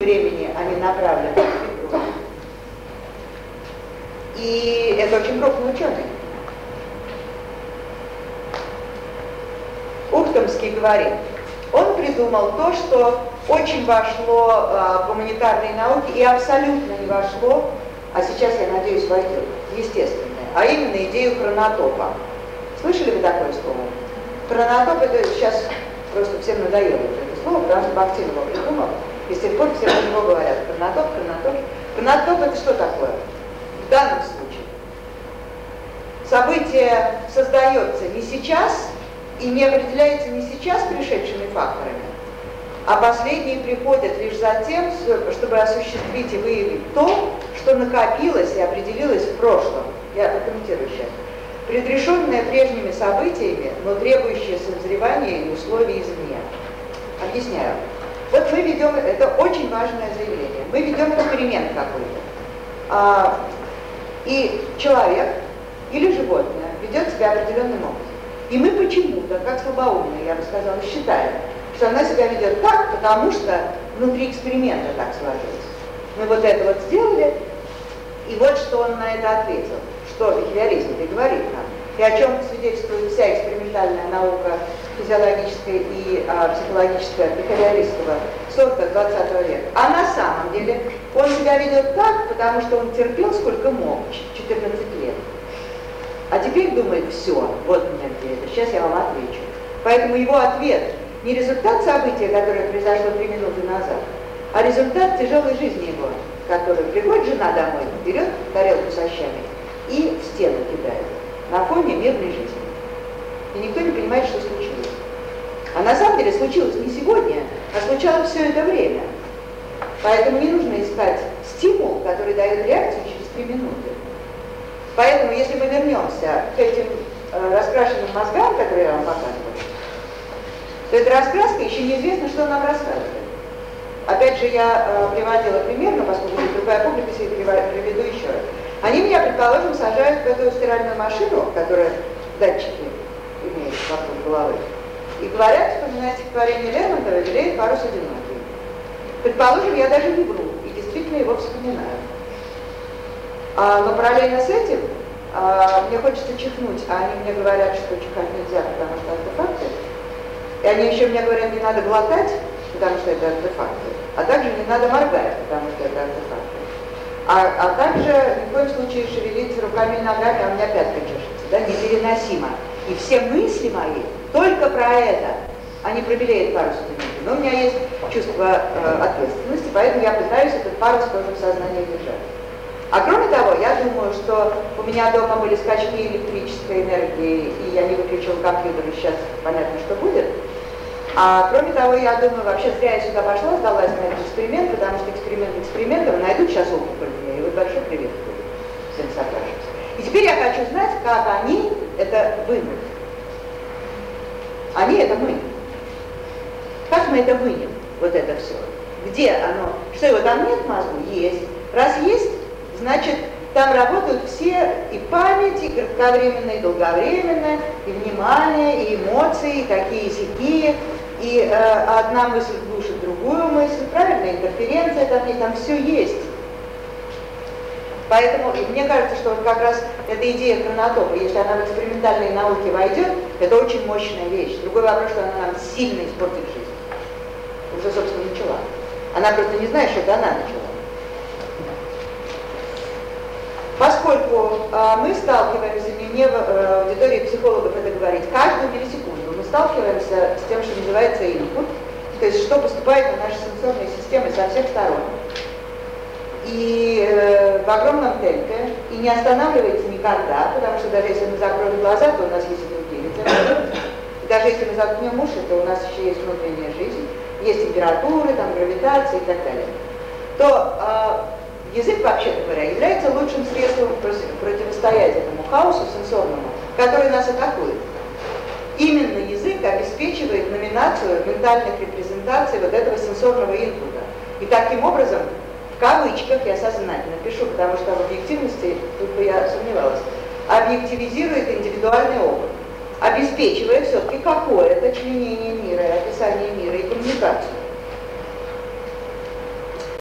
времени они направлены в друг И это очень крупный ученый. Ухтомский говорит, он придумал то, что очень вошло а, в гуманитарные науки и абсолютно не вошло, а сейчас, я надеюсь, войдет, естественное, а именно идею хронотопа. Слышали вы такое слово? Хронотоп это сейчас просто всем надоело это слово, потому что Бахтин его придумал, и с тех пор все про него говорят. Хронотоп, хронотоп. Хронотоп это что такое? В данном случае событие создается не сейчас и не определяется не сейчас пришедшими факторами, а последние приходят лишь за тем, чтобы осуществить и выявить то, что накопилось и определилось в прошлом. Я прокомментирую сейчас. Предрешенное прежними событиями, но требующее созревания и условий извне. Объясняю. Вот мы ведем, это очень важное заявление, мы ведем эксперимент какой-то. А, и человек или животное ведет себя определенным образом. И мы почему-то, как слабоумные, я бы сказала, считаем, что она себя ведет так, потому что внутри эксперимента так сложилось. Мы вот это вот сделали, и вот что он на это ответил, что бихевиоризм и говорит нам, и о чем свидетельствует вся экспериментальная наука физиологическая и а, психологическая бихевиористского сорта 20 века. А на самом деле он себя ведет так, потому что он терпел сколько мог, 14 лет. А теперь думает, все, вот меня где сейчас я вам отвечу. Поэтому его ответ не результат события, которое произошло три минуты назад, а результат тяжелой жизни его, который приходит жена домой, берет тарелку со щами и в стену кидает на фоне мирной жизни. И никто не понимает, что случилось. А на самом деле случилось не сегодня, а случалось все это время. Поэтому не нужно искать стимул, который дает реакцию через три минуты. Поэтому, если мы вернемся к этим э, раскрашенным мозгам, которые я вам показывала, то эта раскраска еще неизвестно, что нам рассказывает. Опять же, я э, приводила пример, но поскольку другая публика, я приведу еще раз. Они меня, предположим, сажают в эту стиральную машину, которая датчики имеет вокруг головы, и говорят, вспоминая стихотворение Лермонтова, «Велеет парус одинокий». Предположим, я даже не вру, и действительно его вспоминаю. А, но параллельно с этим а, мне хочется чихнуть, а они мне говорят, что чихать нельзя, потому что артефакты. И они еще мне говорят, не надо глотать, потому что это артефакты, а также не надо моргать, потому что это артефакты. А, а также в коем случае шевелиться руками и ногами, а у меня пятка чешется, да, непереносимо. И все мысли мои только про это, а не про белеет парус Но у меня есть чувство э, ответственности, поэтому я пытаюсь этот парус тоже в сознании держать. А кроме того, я думаю, что у меня дома были скачки электрической энергии, и я не выключил компьютер, и сейчас понятно, что будет. А кроме того, я думаю, вообще зря я сюда пошла, сдалась на этот эксперимент, потому что эксперимент экспериментом найдут сейчас опухоль мне, и вот большой привет всем собравшимся. И теперь я хочу знать, как они это вынут. Они это мы. Как мы это вынем, вот это все? Где оно? Что его там нет в мозгу? Есть. Раз есть, Значит, там работают все и память, и кратковременная, и долговременная, и внимание, и эмоции, и такие, и сякие, и э, одна мысль глушит другую мысль, правильно, интерференция там есть, там все есть. Поэтому мне кажется, что вот как раз эта идея хронотопа, если она в экспериментальные науки войдет, это очень мощная вещь. Другой вопрос, что она нам сильно испортит жизнь. Уже, собственно, начала. Она просто не знает, что это она начала. Поскольку э, мы сталкиваемся, не мне в э, аудитории психологов это говорить, каждую миллисекунду мы сталкиваемся с тем, что называется input, то есть что поступает на наши сенсорные системы со всех сторон. И в огромном темпе, и не останавливается никогда, потому что даже если мы закроем глаза, то у нас есть и другие. И даже если мы заткнем уши, то у нас еще есть внутренняя жизнь, есть температуры, там, гравитация и так далее. То Язык, вообще говоря, является лучшим средством противостоять этому хаосу сенсорному, который нас атакует. Именно язык обеспечивает номинацию ментальных репрезентаций вот этого сенсорного инпута. И таким образом, кавычках я сознательно пишу, потому что в объективности, тут бы я сомневалась, объективизирует индивидуальный опыт, обеспечивая все-таки какое-то членение мира, описание мира и коммуникацию.